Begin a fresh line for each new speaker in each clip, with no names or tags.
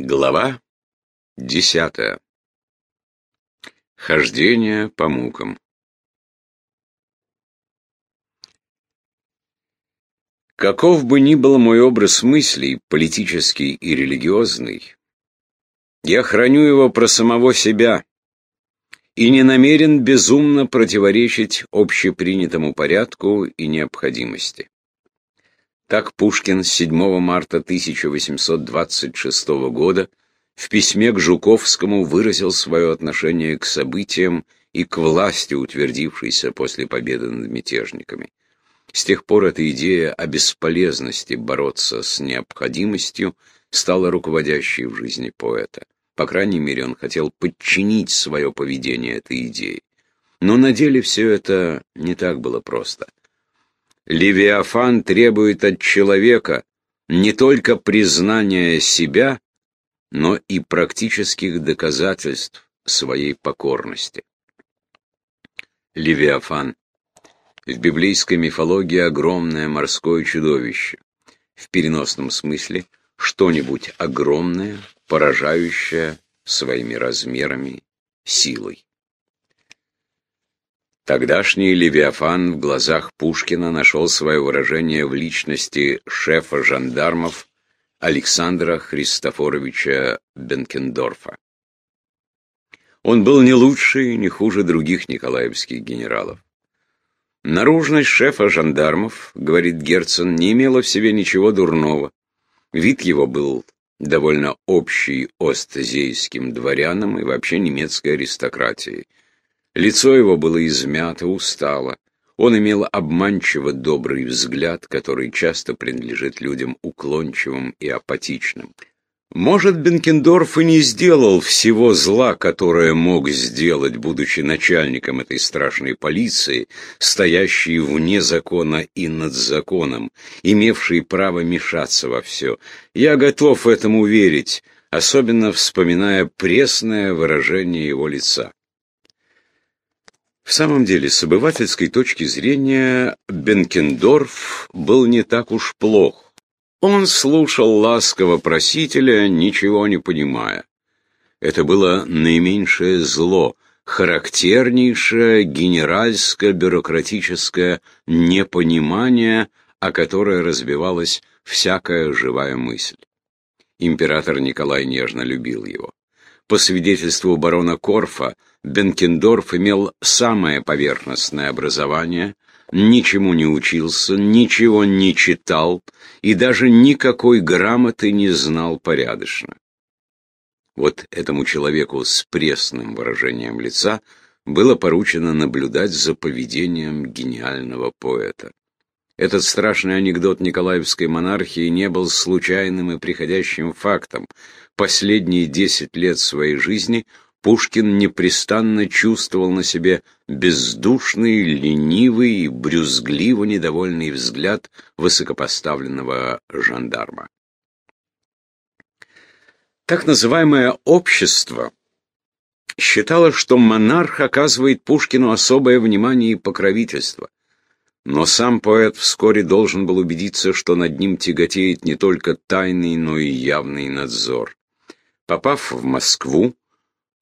Глава десятая. Хождение по мукам. Каков бы ни был мой образ мыслей, политический и религиозный, я храню его про самого себя и не намерен безумно противоречить общепринятому порядку и необходимости. Так Пушкин 7 марта 1826 года в письме к Жуковскому выразил свое отношение к событиям и к власти, утвердившейся после победы над мятежниками. С тех пор эта идея о бесполезности бороться с необходимостью стала руководящей в жизни поэта. По крайней мере, он хотел подчинить свое поведение этой идее. Но на деле все это не так было просто. Левиафан требует от человека не только признания себя, но и практических доказательств своей покорности. Левиафан. В библейской мифологии огромное морское чудовище. В переносном смысле что-нибудь огромное, поражающее своими размерами, силой. Тогдашний Левиафан в глазах Пушкина нашел свое выражение в личности шефа жандармов Александра Христофоровича Бенкендорфа. Он был не лучше и не хуже других николаевских генералов. Наружность шефа жандармов, говорит Герцен, не имела в себе ничего дурного. Вид его был довольно общий остзейским дворянам и вообще немецкой аристократией. Лицо его было измято, устало. Он имел обманчиво добрый взгляд, который часто принадлежит людям уклончивым и апатичным. Может, Бенкендорф и не сделал всего зла, которое мог сделать, будучи начальником этой страшной полиции, стоящей вне закона и над законом, имевшей право мешаться во все. Я готов этому верить, особенно вспоминая пресное выражение его лица. В самом деле, с обывательской точки зрения, Бенкендорф был не так уж плох. Он слушал ласково просителя, ничего не понимая. Это было наименьшее зло, характернейшее генеральско-бюрократическое непонимание, о которое разбивалась всякая живая мысль. Император Николай нежно любил его. По свидетельству барона Корфа, Бенкендорф имел самое поверхностное образование, ничему не учился, ничего не читал и даже никакой грамоты не знал порядочно. Вот этому человеку с пресным выражением лица было поручено наблюдать за поведением гениального поэта. Этот страшный анекдот Николаевской монархии не был случайным и приходящим фактом. Последние десять лет своей жизни Пушкин непрестанно чувствовал на себе бездушный, ленивый брюзгливо недовольный взгляд высокопоставленного жандарма. Так называемое «общество» считало, что монарх оказывает Пушкину особое внимание и покровительство. Но сам поэт вскоре должен был убедиться, что над ним тяготеет не только тайный, но и явный надзор. Попав в Москву,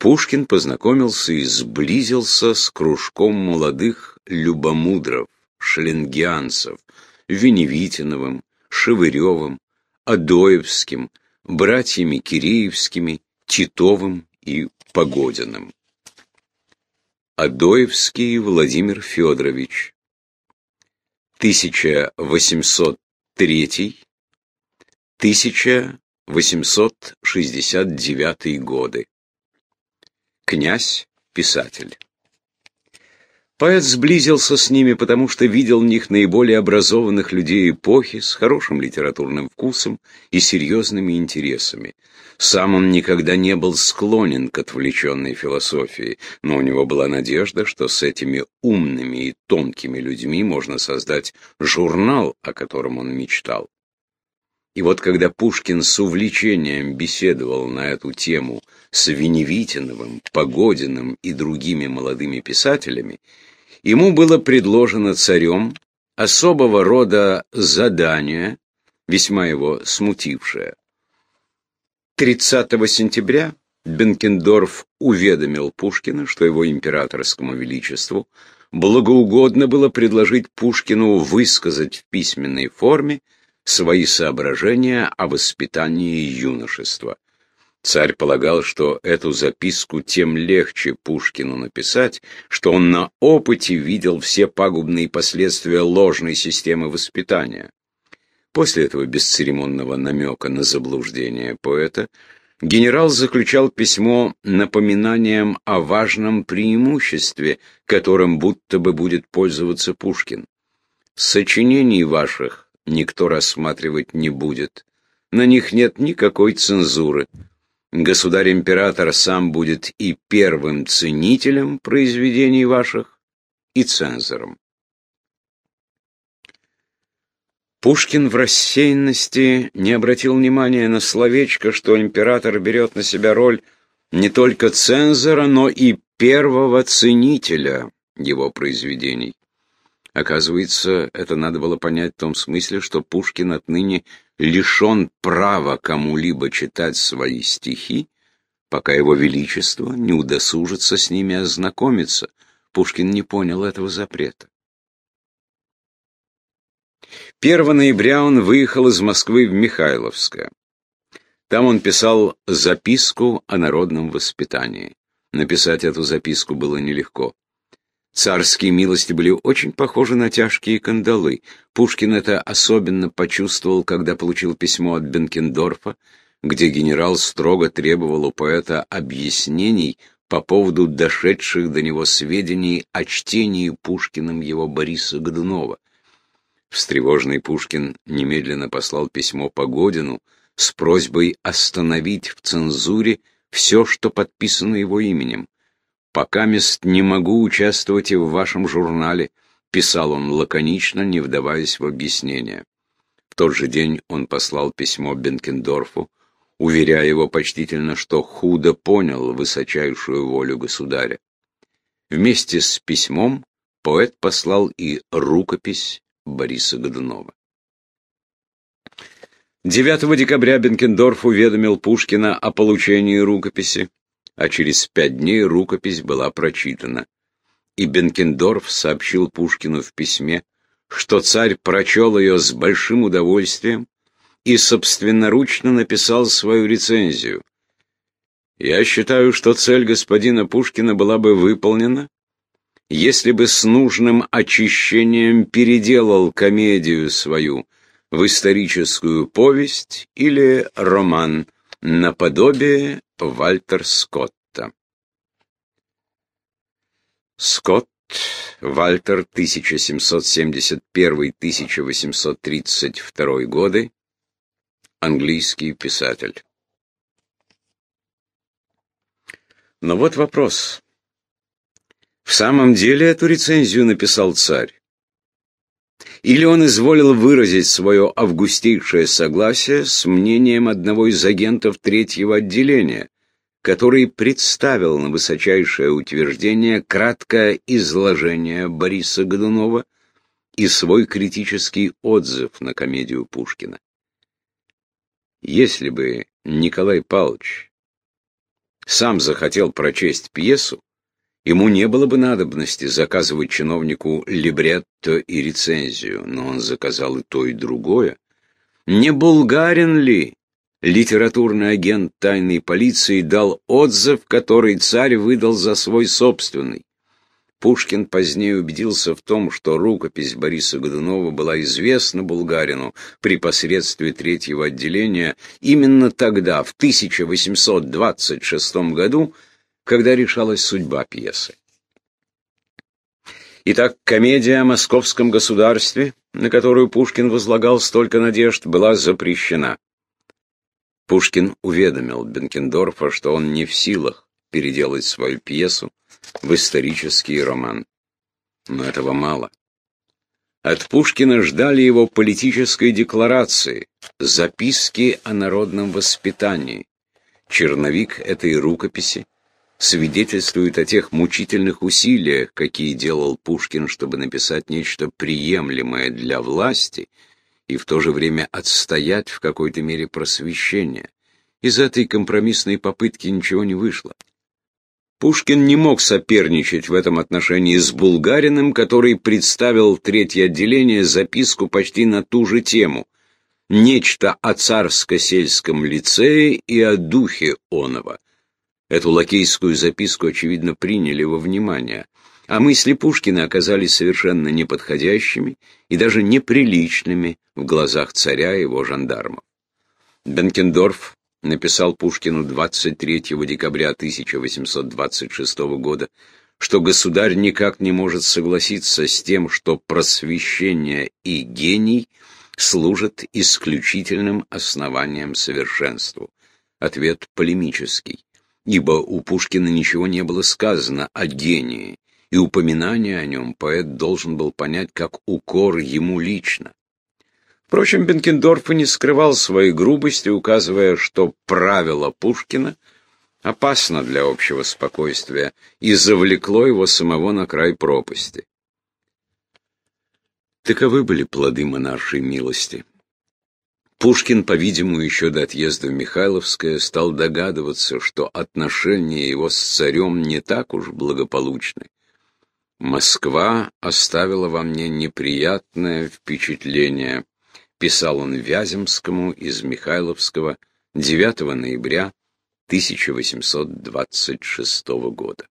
Пушкин познакомился и сблизился с кружком молодых любомудров, шленгианцев, Веневитиновым, Шевыревым, Адоевским, братьями Киреевскими, Титовым и Погодиным. Адоевский Владимир Федорович, 1803-1869 годы. Князь, писатель. Поэт сблизился с ними, потому что видел в них наиболее образованных людей эпохи с хорошим литературным вкусом и серьезными интересами. Сам он никогда не был склонен к отвлеченной философии, но у него была надежда, что с этими умными и тонкими людьми можно создать журнал, о котором он мечтал. И вот когда Пушкин с увлечением беседовал на эту тему с Веневитиновым, Погодиным и другими молодыми писателями, ему было предложено царем особого рода задание, весьма его смутившее. 30 сентября Бенкендорф уведомил Пушкина, что его императорскому величеству благоугодно было предложить Пушкину высказать в письменной форме свои соображения о воспитании юношества. Царь полагал, что эту записку тем легче Пушкину написать, что он на опыте видел все пагубные последствия ложной системы воспитания. После этого бесцеремонного намека на заблуждение поэта генерал заключал письмо напоминанием о важном преимуществе, которым будто бы будет пользоваться Пушкин. «Сочинений ваших никто рассматривать не будет. На них нет никакой цензуры. Государь-император сам будет и первым ценителем произведений ваших, и цензором. Пушкин в рассеянности не обратил внимания на словечко, что император берет на себя роль не только цензора, но и первого ценителя его произведений. Оказывается, это надо было понять в том смысле, что Пушкин отныне лишен права кому-либо читать свои стихи, пока его величество не удосужится с ними ознакомиться. Пушкин не понял этого запрета. 1 ноября он выехал из Москвы в Михайловское. Там он писал записку о народном воспитании. Написать эту записку было нелегко. Царские милости были очень похожи на тяжкие кандалы. Пушкин это особенно почувствовал, когда получил письмо от Бенкендорфа, где генерал строго требовал у поэта объяснений по поводу дошедших до него сведений о чтении Пушкиным его Бориса Годунова. Встревоженный Пушкин немедленно послал письмо Погодину с просьбой остановить в цензуре все, что подписано его именем. «Пока мест не могу участвовать и в вашем журнале», — писал он лаконично, не вдаваясь в объяснение. В тот же день он послал письмо Бенкендорфу, уверяя его почтительно, что худо понял высочайшую волю государя. Вместе с письмом поэт послал и рукопись Бориса Годунова. 9 декабря Бенкендорф уведомил Пушкина о получении рукописи, а через пять дней рукопись была прочитана. И Бенкендорф сообщил Пушкину в письме, что царь прочел ее с большим удовольствием и собственноручно написал свою рецензию. «Я считаю, что цель господина Пушкина была бы выполнена, если бы с нужным очищением переделал комедию свою в историческую повесть или роман наподобие Вальтер Скотта. Скотт Вальтер 1771-1832 годы, английский писатель. Но вот вопрос. В самом деле эту рецензию написал царь? Или он изволил выразить свое августейшее согласие с мнением одного из агентов третьего отделения, который представил на высочайшее утверждение краткое изложение Бориса Годунова и свой критический отзыв на комедию Пушкина. Если бы Николай Павлович сам захотел прочесть пьесу, Ему не было бы надобности заказывать чиновнику либретто и рецензию, но он заказал и то, и другое. Не булгарин ли литературный агент тайной полиции дал отзыв, который царь выдал за свой собственный? Пушкин позднее убедился в том, что рукопись Бориса Годунова была известна булгарину при посредстве третьего отделения именно тогда, в 1826 году, когда решалась судьба пьесы. Итак, комедия о московском государстве, на которую Пушкин возлагал столько надежд, была запрещена. Пушкин уведомил Бенкендорфа, что он не в силах переделать свою пьесу в исторический роман. Но этого мало. От Пушкина ждали его политической декларации, записки о народном воспитании. Черновик этой рукописи свидетельствует о тех мучительных усилиях, какие делал Пушкин, чтобы написать нечто приемлемое для власти и в то же время отстоять в какой-то мере просвещение. Из этой компромиссной попытки ничего не вышло. Пушкин не мог соперничать в этом отношении с Булгариным, который представил в третье отделение записку почти на ту же тему. Нечто о царско-сельском лицее и о духе оного. Эту лакейскую записку, очевидно, приняли во внимание, а мысли Пушкина оказались совершенно неподходящими и даже неприличными в глазах царя и его жандармов. Бенкендорф написал Пушкину 23 декабря 1826 года, что государь никак не может согласиться с тем, что просвещение и гений служат исключительным основанием совершенству. Ответ полемический, ибо у Пушкина ничего не было сказано о гении, и упоминание о нем поэт должен был понять как укор ему лично. Впрочем, Бенкендорф и не скрывал своей грубости, указывая, что правило Пушкина опасно для общего спокойствия и завлекло его самого на край пропасти. Таковы были плоды монаршей милости. Пушкин, по-видимому, еще до отъезда в Михайловское стал догадываться, что отношения его с царем не так уж благополучны. Москва оставила во мне неприятное впечатление, писал он Вяземскому из Михайловского 9 ноября 1826 года.